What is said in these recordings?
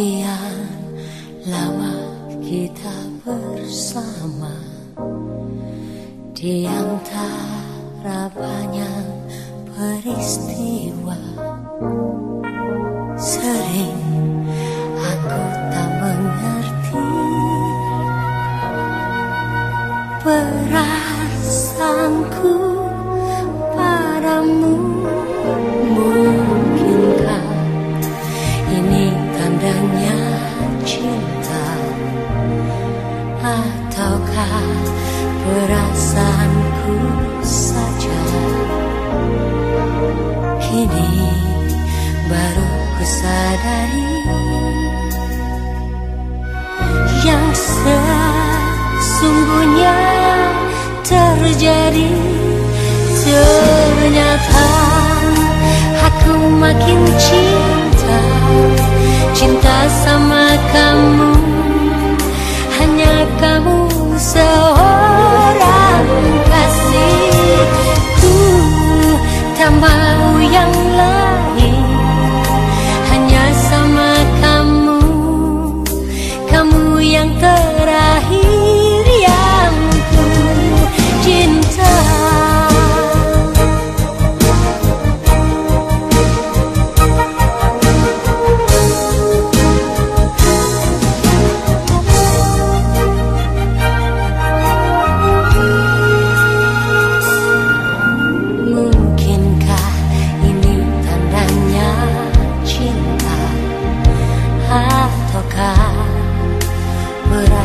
Sekian lama kita bersama. Di antara banyak peristiwa Sering aku tak mengerti Perasaanku padamu. sadari yang sesungguhnya terjadi. Ternyata aku makin cinta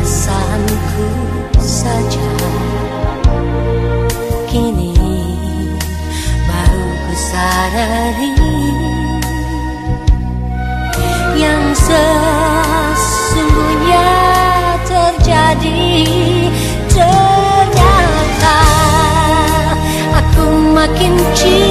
perasaanku saja. Kini baru ku sadari Yang sesungguhnya terjadi. Ternyata aku makin cinta